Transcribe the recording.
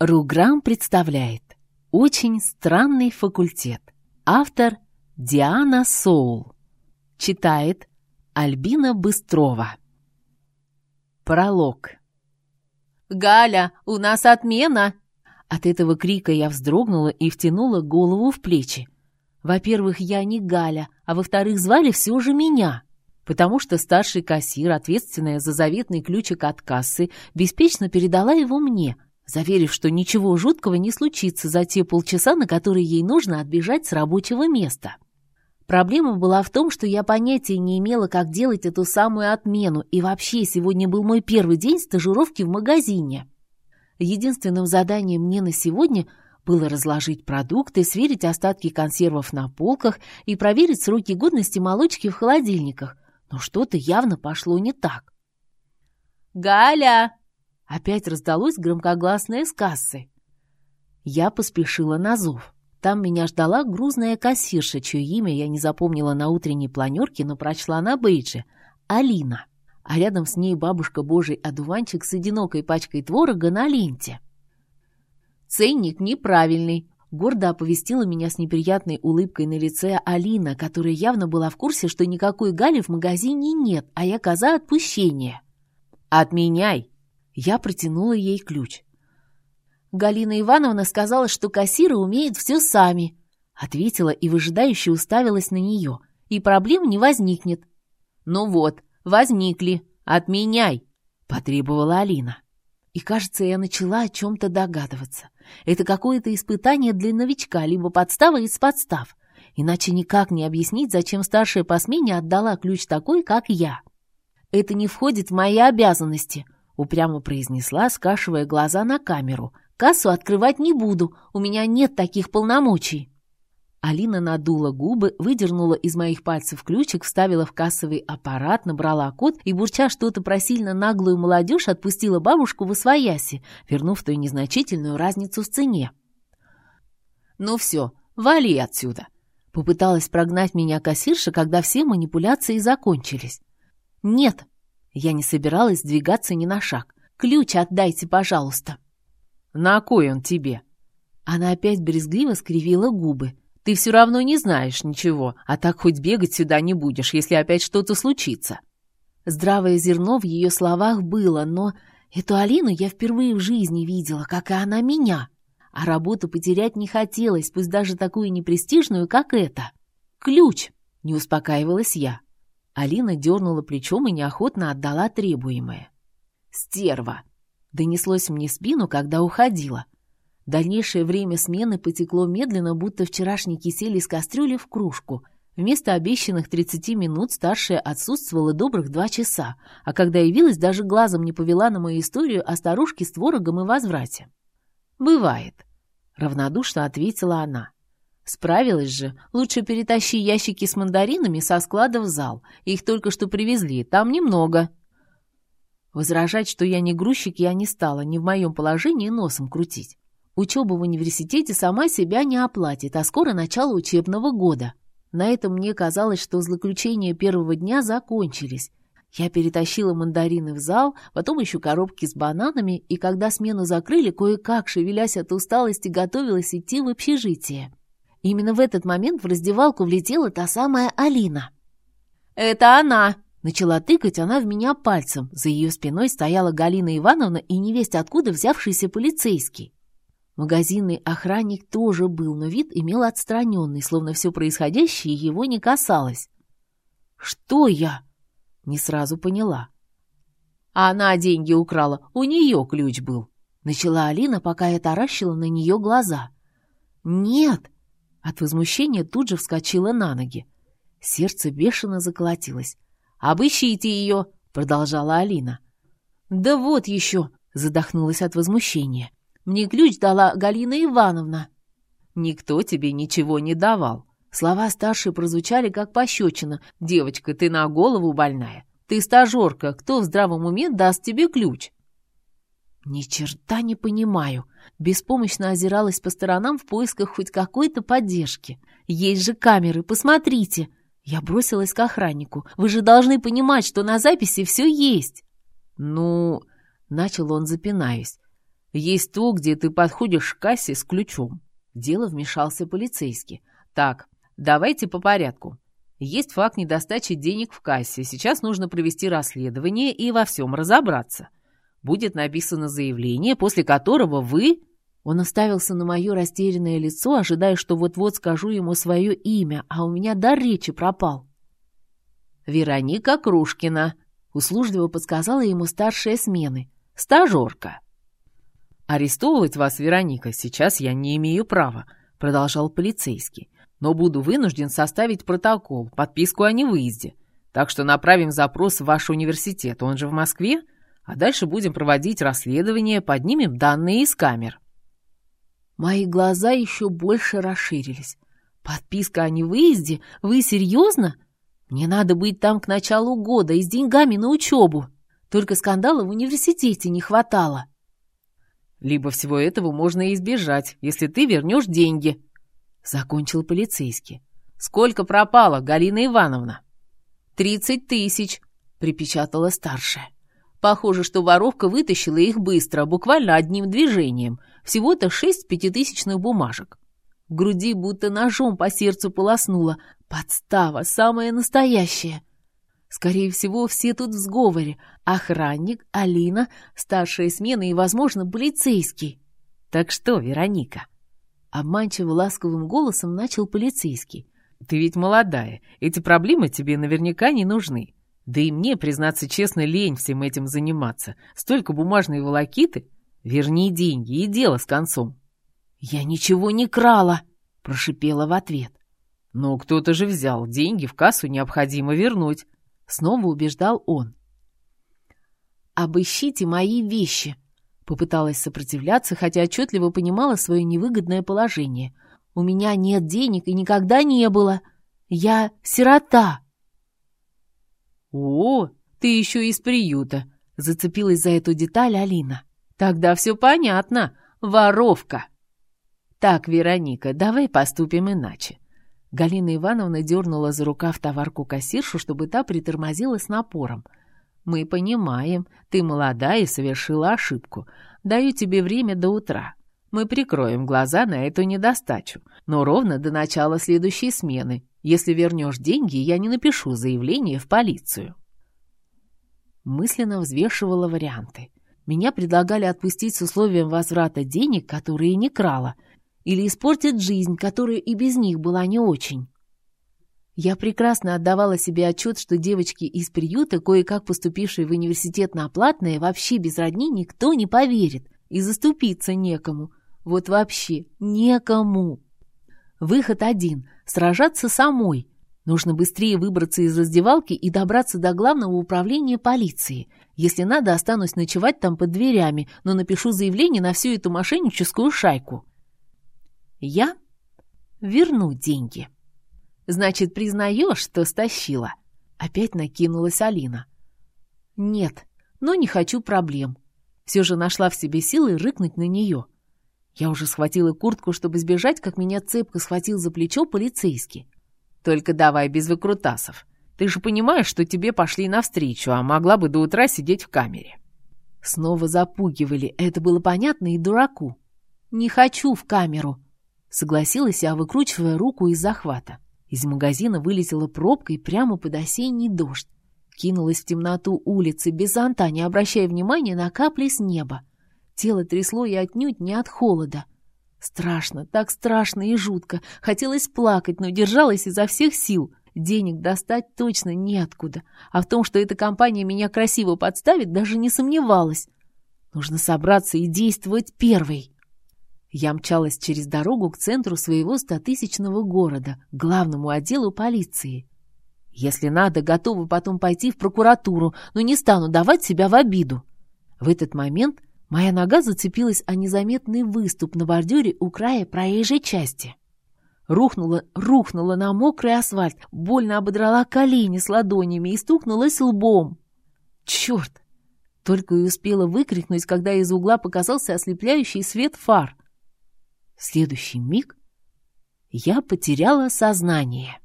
Руграм представляет «Очень странный факультет». Автор Диана Соул. Читает Альбина Быстрова. Пролог. «Галя, у нас отмена!» От этого крика я вздрогнула и втянула голову в плечи. Во-первых, я не Галя, а во-вторых, звали все же меня, потому что старший кассир, ответственная за заветный ключик от кассы, беспечно передала его мне — заверив, что ничего жуткого не случится за те полчаса, на которые ей нужно отбежать с рабочего места. Проблема была в том, что я понятия не имела, как делать эту самую отмену, и вообще сегодня был мой первый день стажировки в магазине. Единственным заданием мне на сегодня было разложить продукты, сверить остатки консервов на полках и проверить сроки годности молочки в холодильниках. Но что-то явно пошло не так. «Галя!» Опять раздалось громкогласное с кассы. Я поспешила на зов. Там меня ждала грузная кассирша, чье имя я не запомнила на утренней планерке, но прочла на бейдже — Алина. А рядом с ней бабушка Божий одуванчик с одинокой пачкой творога на ленте. «Ценник неправильный», — гордо оповестила меня с неприятной улыбкой на лице Алина, которая явно была в курсе, что никакой Гали в магазине нет, а я коза отпущения. «Отменяй!» Я протянула ей ключ. Галина Ивановна сказала, что кассиры умеют все сами. Ответила и выжидающе уставилась на нее. И проблем не возникнет. Ну вот, возникли. Отменяй, потребовала Алина. И, кажется, я начала о чем-то догадываться. Это какое-то испытание для новичка, либо подстава из подстав. Иначе никак не объяснить, зачем старшая по смене отдала ключ такой, как я. Это не входит в мои обязанности — упрямо произнесла, скашивая глаза на камеру. «Кассу открывать не буду, у меня нет таких полномочий». Алина надула губы, выдернула из моих пальцев ключик, вставила в кассовый аппарат, набрала код и, бурча что-то про сильно наглую молодежь, отпустила бабушку в освояси, вернув той незначительную разницу в цене. «Ну все, вали отсюда!» Попыталась прогнать меня кассирша, когда все манипуляции закончились. «Нет, я не собиралась двигаться ни на шаг. «Ключ отдайте, пожалуйста». «На кой он тебе?» Она опять брезгливо скривила губы. «Ты все равно не знаешь ничего, а так хоть бегать сюда не будешь, если опять что-то случится». Здравое зерно в ее словах было, но эту Алину я впервые в жизни видела, как и она меня. А работу потерять не хотелось, пусть даже такую непрестижную, как эта. «Ключ!» — не успокаивалась я. Алина дернула плечом и неохотно отдала требуемое. «Стерва!» — донеслось мне спину, когда уходила. Дальнейшее время смены потекло медленно, будто вчерашний кисель из кастрюли в кружку. Вместо обещанных 30 минут старшая отсутствовала добрых два часа, а когда явилась, даже глазом не повела на мою историю о старушке с творогом и возврате. «Бывает», — равнодушно ответила она. Справилась же. Лучше перетащи ящики с мандаринами со склада в зал. Их только что привезли. Там немного. Возражать, что я не грузчик, я не стала. Не в моем положении носом крутить. Учеба в университете сама себя не оплатит, а скоро начало учебного года. На этом мне казалось, что злоключения первого дня закончились. Я перетащила мандарины в зал, потом еще коробки с бананами, и когда смену закрыли, кое-как, шевелясь от усталости, готовилась идти в общежитие. Именно в этот момент в раздевалку влетела та самая Алина. «Это она!» Начала тыкать она в меня пальцем. За ее спиной стояла Галина Ивановна и невесть откуда взявшийся полицейский. Магазинный охранник тоже был, но вид имел отстраненный, словно все происходящее его не касалось. «Что я?» Не сразу поняла. «Она деньги украла, у нее ключ был», — начала Алина, пока я таращила на нее глаза. «Нет!» От возмущения тут же вскочила на ноги. Сердце бешено заколотилось. «Обыщите ее!» — продолжала Алина. «Да вот еще!» — задохнулась от возмущения. «Мне ключ дала Галина Ивановна». «Никто тебе ничего не давал». Слова старшей прозвучали как пощечина. «Девочка, ты на голову больная. Ты стажерка. Кто в здравом уме даст тебе ключ?» Ни черта не понимаю. Беспомощно озиралась по сторонам в поисках хоть какой-то поддержки. Есть же камеры, посмотрите. Я бросилась к охраннику. Вы же должны понимать, что на записи все есть. Ну, начал он, запинаясь. Есть то, где ты подходишь к кассе с ключом. Дело вмешался полицейский. Так, давайте по порядку. Есть факт недостачи денег в кассе. Сейчас нужно провести расследование и во всем разобраться. Будет написано заявление, после которого вы он оставился на мое растерянное лицо, ожидая, что вот-вот скажу ему свое имя, а у меня дар речи пропал. «Вероника Крушкина», — услужливо подсказала ему старшая смены. «Стажерка». «Арестовывать вас, Вероника, сейчас я не имею права», — продолжал полицейский. «Но буду вынужден составить протокол, подписку о невыезде. Так что направим запрос в ваш университет, он же в Москве, а дальше будем проводить расследование, поднимем данные из камер». Мои глаза еще больше расширились. «Подписка о невыезде? Вы серьезно? Мне надо быть там к началу года и с деньгами на учебу. Только скандала в университете не хватало». «Либо всего этого можно избежать, если ты вернешь деньги», — закончил полицейский. «Сколько пропало, Галина Ивановна?» «Тридцать тысяч», — припечатала старшая. Похоже, что воровка вытащила их быстро, буквально одним движением. Всего-то шесть пятитысячных бумажек. В груди будто ножом по сердцу полоснула. Подстава, самая настоящая. Скорее всего, все тут в сговоре. Охранник, Алина, старшая смена и, возможно, полицейский. Так что, Вероника? Обманчиво ласковым голосом начал полицейский. Ты ведь молодая, эти проблемы тебе наверняка не нужны. Да и мне, признаться честно, лень всем этим заниматься. Столько бумажной волокиты. Верни деньги и дело с концом. «Я ничего не крала!» — прошипела в ответ. «Но кто-то же взял. Деньги в кассу необходимо вернуть», — снова убеждал он. «Обыщите мои вещи», — попыталась сопротивляться, хотя отчетливо понимала свое невыгодное положение. «У меня нет денег и никогда не было. Я сирота». «О, ты еще из приюта!» — зацепилась за эту деталь Алина. «Тогда все понятно. Воровка!» «Так, Вероника, давай поступим иначе». Галина Ивановна дернула за рукав товарку-кассиршу, чтобы та притормозила с напором. «Мы понимаем, ты молодая и совершила ошибку. Даю тебе время до утра. Мы прикроем глаза на эту недостачу, но ровно до начала следующей смены. Если вернешь деньги, я не напишу заявление в полицию. Мысленно взвешивала варианты. Меня предлагали отпустить с условием возврата денег, которые не крала, или испортить жизнь, которая и без них была не очень. Я прекрасно отдавала себе отчет, что девочки из приюта, кое-как поступившие в университет на платное, вообще без родни никто не поверит, и заступиться некому. Вот вообще некому. Выход один — сражаться самой. Нужно быстрее выбраться из раздевалки и добраться до главного управления полиции. Если надо, останусь ночевать там под дверями, но напишу заявление на всю эту мошенническую шайку. Я верну деньги. Значит, признаешь, что стащила? Опять накинулась Алина. Нет, но не хочу проблем. Все же нашла в себе силы рыкнуть на нее. Я уже схватила куртку, чтобы сбежать, как меня цепко схватил за плечо полицейский. «Только давай без выкрутасов. Ты же понимаешь, что тебе пошли навстречу, а могла бы до утра сидеть в камере». Снова запугивали, это было понятно и дураку. «Не хочу в камеру», — согласилась я, выкручивая руку из захвата. Из магазина вылетела пробка и прямо под осенний дождь. Кинулась в темноту улицы, без зонта, не обращая внимания на капли с неба. Тело трясло и отнюдь не от холода. Страшно, так страшно и жутко. Хотелось плакать, но держалась изо всех сил. Денег достать точно неоткуда. А в том, что эта компания меня красиво подставит, даже не сомневалась. Нужно собраться и действовать первой. Я мчалась через дорогу к центру своего стотысячного города, главному отделу полиции. Если надо, готова потом пойти в прокуратуру, но не стану давать себя в обиду. В этот момент Моя нога зацепилась о незаметный выступ на бордюре у края проезжей части. Рухнула, рухнула на мокрый асфальт, больно ободрала колени с ладонями и стукнулась лбом. «Черт!» Только и успела выкрикнуть, когда из угла показался ослепляющий свет фар. В следующий миг я потеряла сознание.